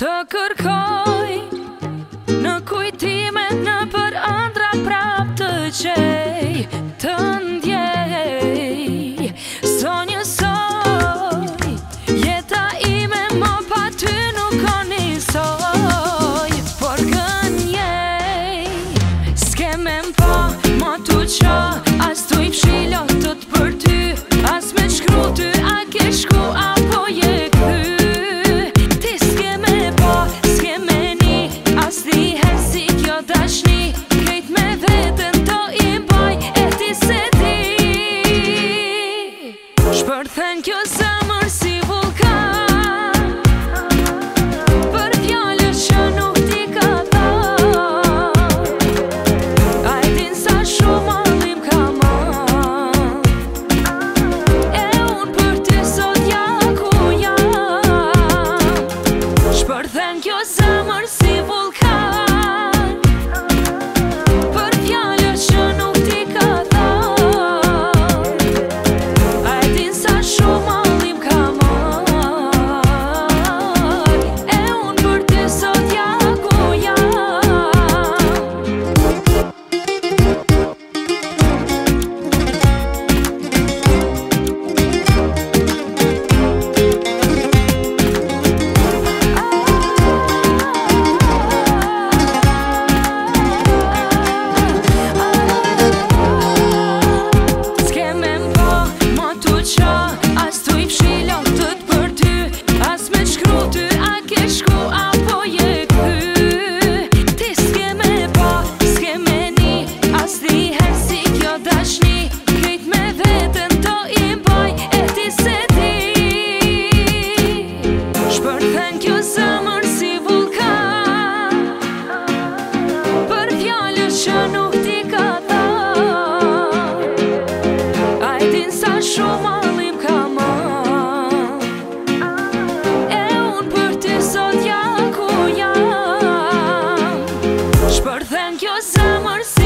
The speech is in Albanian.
Të kërkoj në kujtime në për andra prap të qenë Shumali ma E për ti sot ja ku kjo zemër